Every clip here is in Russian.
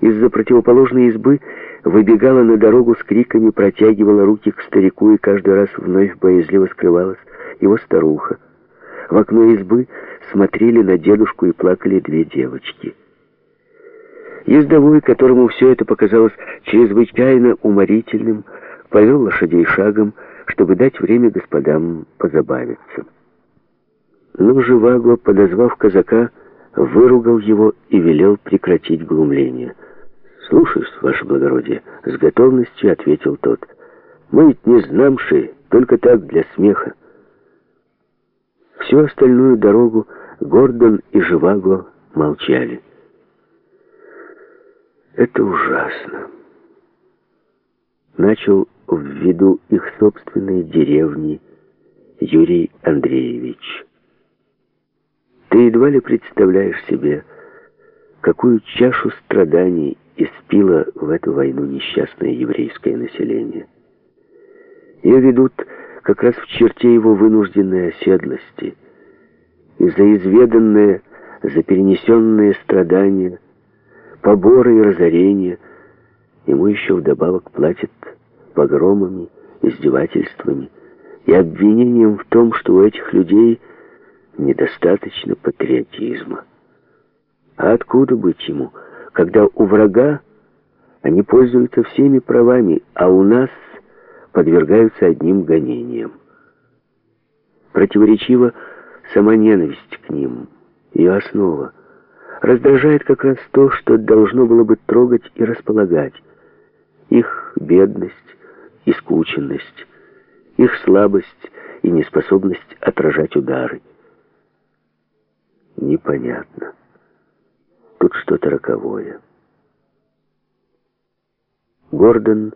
из-за противоположной избы выбегала на дорогу с криками, протягивала руки к старику и каждый раз вновь боязливо скрывалась его старуха. В окно избы смотрели на дедушку и плакали две девочки. Ездовой, которому все это показалось чрезвычайно уморительным, повел лошадей шагом, чтобы дать время господам позабавиться. Но Живаго, подозвав казака, выругал его и велел прекратить глумление. «Слушаюсь, ваше благородие», — с готовностью ответил тот. «Мы ведь не знамши, только так, для смеха». Всю остальную дорогу Гордон и Живаго молчали. «Это ужасно», — начал в виду их собственной деревни Юрий Андреевич. Ты едва ли представляешь себе, какую чашу страданий испило в эту войну несчастное еврейское население. Ее ведут как раз в черте его вынужденной оседлости, и за изведанное, за перенесенные страдания, поборы и разорения ему еще вдобавок платят погромами, издевательствами и обвинением в том, что у этих людей – недостаточно патриотизма. А откуда быть ему, когда у врага они пользуются всеми правами, а у нас подвергаются одним гонениям? Противоречива сама ненависть к ним, ее основа. Раздражает как раз то, что должно было бы трогать и располагать. Их бедность и скученность, их слабость и неспособность отражать удары непонятно. Тут что-то роковое. Гордон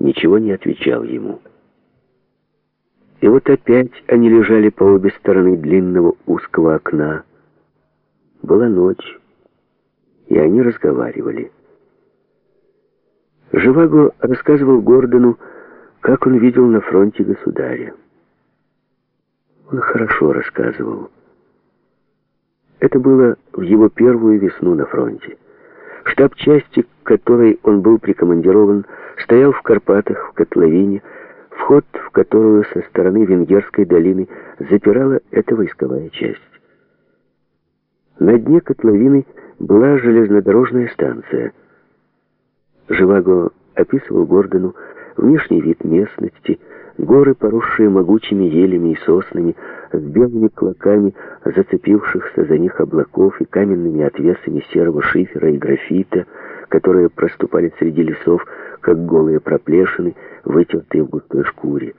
ничего не отвечал ему. И вот опять они лежали по обе стороны длинного узкого окна. Была ночь, и они разговаривали. Живаго рассказывал Гордону, как он видел на фронте государя. Он хорошо рассказывал. Это было в его первую весну на фронте. Штаб части, к которой он был прикомандирован, стоял в Карпатах, в котловине, вход в которую со стороны Венгерской долины запирала эта войсковая часть. На дне котловины была железнодорожная станция. Живаго описывал Гордону внешний вид местности, горы, поросшие могучими елями и соснами, с белыми клоками зацепившихся за них облаков и каменными отвесами серого шифера и графита, которые проступали среди лесов, как голые проплешины, вытертые в густой шкуре.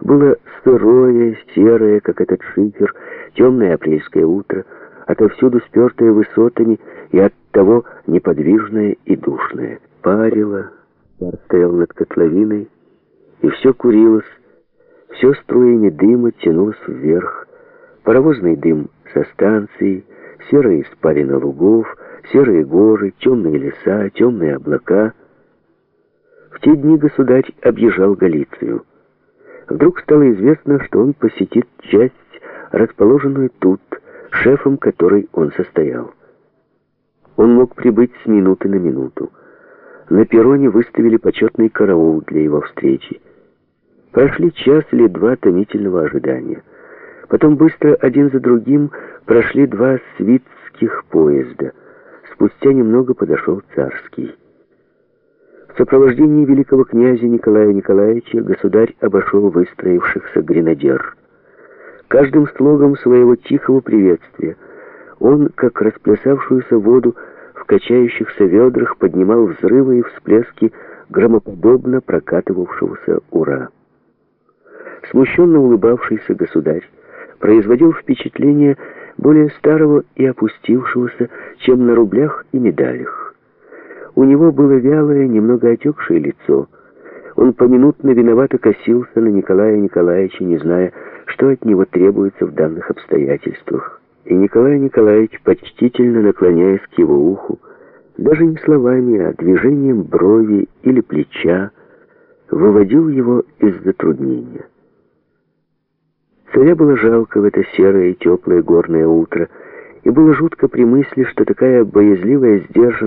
Было сырое, серое, как этот шифер, темное апрельское утро, отовсюду спертое высотами и оттого неподвижное и душное. Парило, пар стоял над котловиной, и все курилось, все струями дыма тянулось вверх. Паровозный дым со станции, серые испарины лугов, серые горы, темные леса, темные облака. В те дни государь объезжал Галицию. Вдруг стало известно, что он посетит часть, расположенную тут, шефом которой он состоял. Он мог прибыть с минуты на минуту. На перроне выставили почетный караул для его встречи. Прошли час или два томительного ожидания. Потом быстро один за другим прошли два свитских поезда. Спустя немного подошел царский. В сопровождении великого князя Николая Николаевича государь обошел выстроившихся гренадер. Каждым слогом своего тихого приветствия он, как расплясавшуюся воду в качающихся ведрах, поднимал взрывы и всплески громоподобно прокатывавшегося «Ура!». Смущенно улыбавшийся государь производил впечатление более старого и опустившегося, чем на рублях и медалях. У него было вялое, немного отекшее лицо. Он поминутно виновато косился на Николая Николаевича, не зная, что от него требуется в данных обстоятельствах. И Николай Николаевич, почтительно наклоняясь к его уху, даже не словами, а движением брови или плеча, выводил его из затруднения. Царя было жалко в это серое и теплое горное утро, и было жутко при мысли, что такая боязливая сдержанность